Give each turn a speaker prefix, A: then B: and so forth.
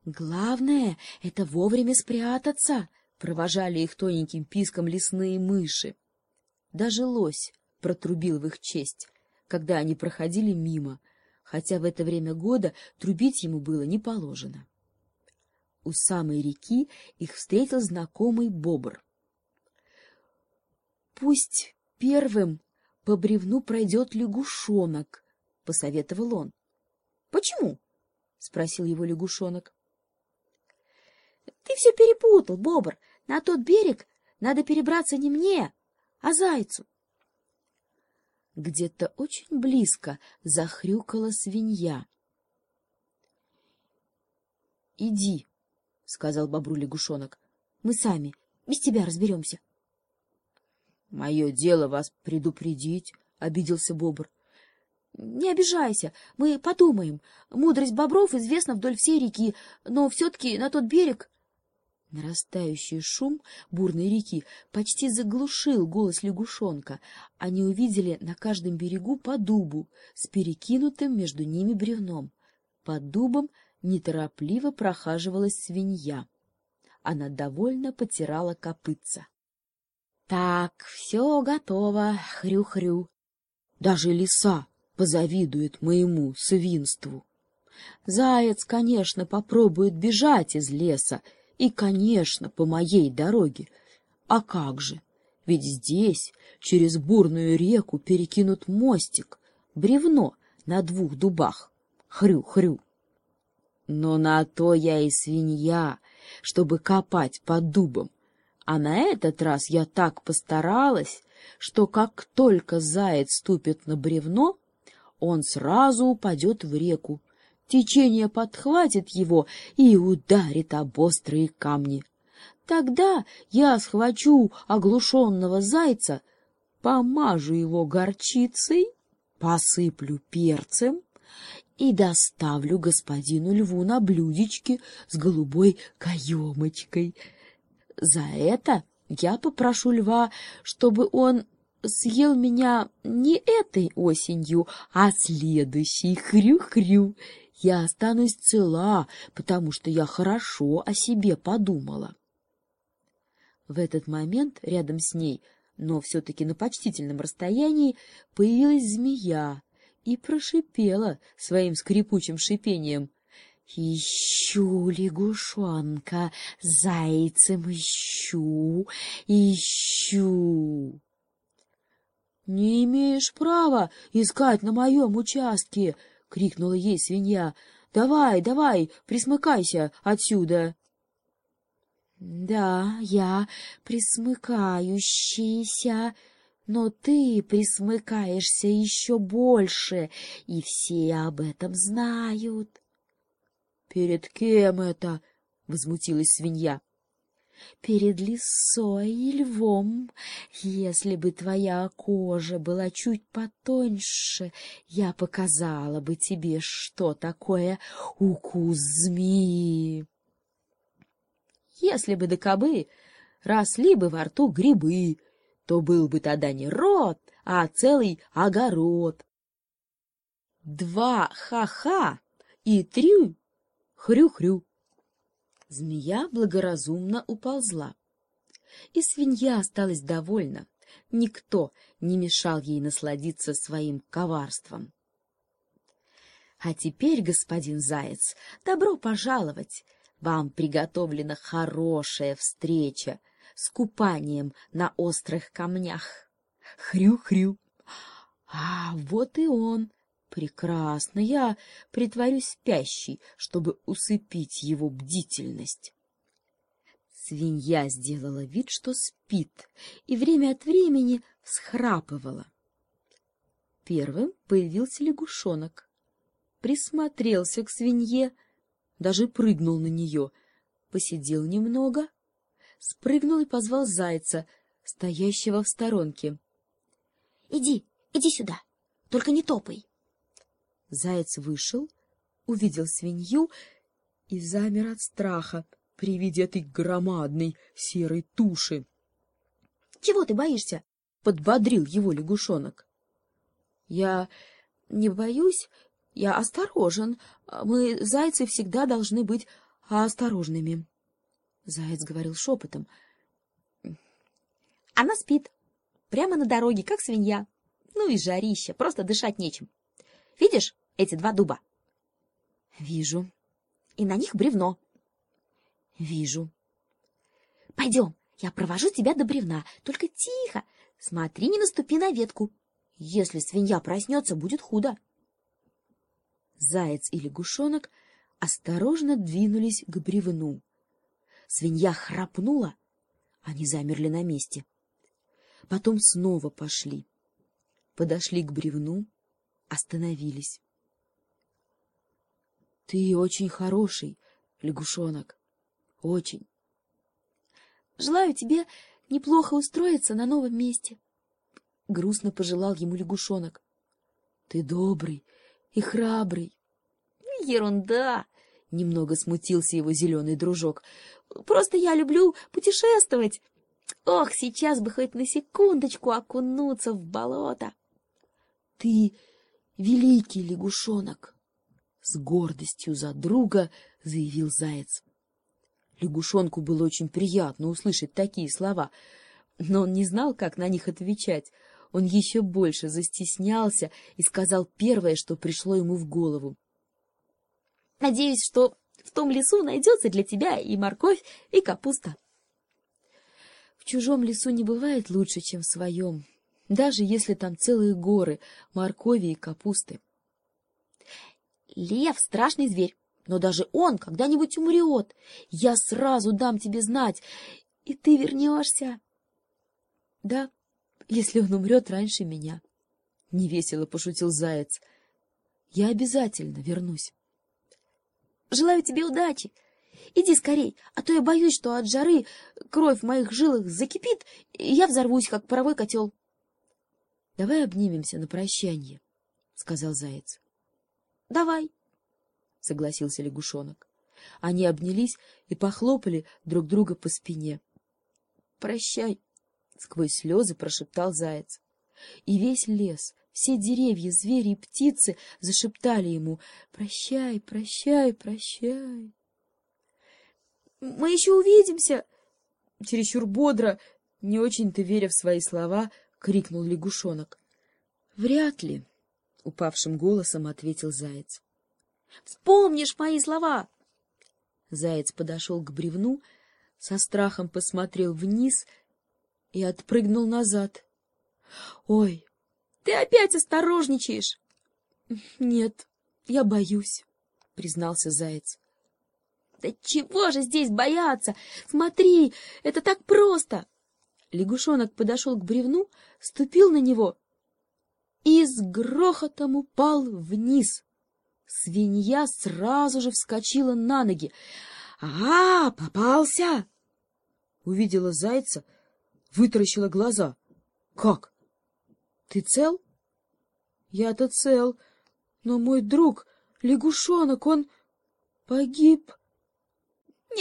A: — Главное — это вовремя спрятаться, — провожали их тоненьким писком лесные мыши. Даже лось протрубил в их честь, когда они проходили мимо, хотя в это время года трубить ему было не положено. У самой реки их встретил знакомый бобр. — Пусть первым по бревну пройдет лягушонок, — посоветовал он. — Почему? — спросил его лягушонок. — Ты все перепутал, бобр. На тот берег надо перебраться не мне, а зайцу. Где-то очень близко захрюкала свинья. — Иди, — сказал бобру лягушонок. — Мы сами, без тебя разберемся. — Мое дело вас предупредить, — обиделся бобр. — Не обижайся, мы подумаем. Мудрость бобров известна вдоль всей реки, но все-таки на тот берег Нарастающий шум бурной реки почти заглушил голос лягушонка. Они увидели на каждом берегу по дубу с перекинутым между ними бревном. Под дубом неторопливо прохаживалась свинья. Она довольно потирала копытца. — Так, все готово, хрю-хрю. Даже лиса позавидует моему свинству. Заяц, конечно, попробует бежать из леса, и, конечно, по моей дороге. А как же? Ведь здесь, через бурную реку, перекинут мостик, бревно на двух дубах. Хрю-хрю. Но на то я и свинья, чтобы копать под дубом. А на этот раз я так постаралась, что как только заяц ступит на бревно, он сразу упадет в реку, Течение подхватит его и ударит об острые камни. Тогда я схвачу оглушенного зайца, помажу его горчицей, посыплю перцем и доставлю господину льву на блюдечке с голубой каемочкой. За это я попрошу льва, чтобы он съел меня не этой осенью, а следующей хрю-хрю, я останусь цела, потому что я хорошо о себе подумала. В этот момент рядом с ней, но все-таки на почтительном расстоянии, появилась змея и прошипела своим скрипучим шипением. — Ищу лягушонка, зайцем ищу, ищу. — Не имеешь права искать на моем участке, — крикнула ей свинья. — Давай, давай, присмыкайся отсюда! — Да, я присмыкающийся, но ты присмыкаешься еще больше, и все об этом знают. — Перед кем это? — возмутилась свинья перед лисой и львом. Если бы твоя кожа была чуть потоньше, я показала бы тебе, что такое укус змеи. Если бы до кобы росли бы во рту грибы, то был бы тогда не рот, а целый огород. Два ха-ха и три хрю-хрю. Змея благоразумно уползла. И свинья осталась довольна. Никто не мешал ей насладиться своим коварством. — А теперь, господин Заяц, добро пожаловать! Вам приготовлена хорошая встреча с купанием на острых камнях. Хрю-хрю! А вот и он! Прекрасно, я притворюсь спящей, чтобы усыпить его бдительность. Свинья сделала вид, что спит, и время от времени всхрапывала. Первым появился лягушонок. Присмотрелся к свинье, даже прыгнул на нее, посидел немного, спрыгнул и позвал зайца, стоящего в сторонке. — Иди, иди сюда, только не топай. Заяц вышел, увидел свинью и замер от страха при виде этой громадной серой туши. — Чего ты боишься? — подбодрил его лягушонок. — Я не боюсь, я осторожен. Мы, зайцы, всегда должны быть осторожными. Заяц говорил шепотом.
B: — Она спит. Прямо на дороге, как свинья. Ну и жарища, просто дышать нечем. Видишь эти два дуба?
A: — Вижу.
B: — И на них бревно.
A: — Вижу.
B: — Пойдем, я провожу тебя до бревна. Только тихо. Смотри, не наступи на ветку. Если свинья проснется, будет худо.
A: Заяц и лягушонок осторожно двинулись к бревну. Свинья храпнула, они замерли на месте. Потом снова пошли. Подошли к бревну, остановились. — Ты очень хороший, лягушонок, очень.
B: — Желаю тебе неплохо устроиться на новом месте. Грустно пожелал ему лягушонок.
A: — Ты добрый и храбрый.
B: — Ерунда!
A: — немного смутился его зеленый дружок.
B: — Просто я люблю путешествовать. Ох, сейчас бы хоть на секундочку окунуться в болото.
A: — Ты великий лягушонок! — с гордостью за друга заявил заяц. Лягушонку было очень приятно услышать такие слова, но он не знал, как на них отвечать. Он еще больше застеснялся и сказал первое, что пришло ему в голову.
B: — Надеюсь, что в том лесу найдется для тебя и морковь, и капуста.
A: В чужом лесу не бывает лучше, чем в своем, даже если там целые горы моркови и капусты.
B: Лев — страшный зверь, но даже он когда-нибудь умрет. Я сразу дам тебе знать, и ты вернешься.
A: — Да, если он умрет раньше меня, — невесело пошутил заяц. — Я обязательно вернусь.
B: — Желаю тебе удачи. Иди скорей, а то я боюсь, что от жары кровь в моих жилах закипит, и я взорвусь, как паровой котел.
A: — Давай обнимемся на прощанье, — сказал заяц.
B: — Давай, —
A: согласился лягушонок. Они обнялись и похлопали друг друга по спине. — Прощай, — сквозь слезы прошептал заяц. И весь лес, все деревья, звери и птицы зашептали ему «Прощай, прощай, прощай».
B: «Мы еще увидимся!»
A: Чересчур бодро, не очень-то веря в свои слова, крикнул лягушонок. «Вряд ли», — упавшим голосом ответил заяц.
B: «Вспомнишь мои слова!»
A: Заяц подошел к бревну, со страхом посмотрел вниз и отпрыгнул назад. «Ой,
B: ты опять осторожничаешь!»
A: «Нет, я боюсь», — признался заяц.
B: «Да чего же здесь бояться? Смотри, это так просто!»
A: Лягушонок подошел к бревну, ступил на него и с грохотом упал вниз. Свинья сразу же вскочила на ноги. «А, попался!» Увидела зайца, вытаращила глаза. «Как? Ты цел?» «Я-то цел, но мой друг, лягушонок, он погиб».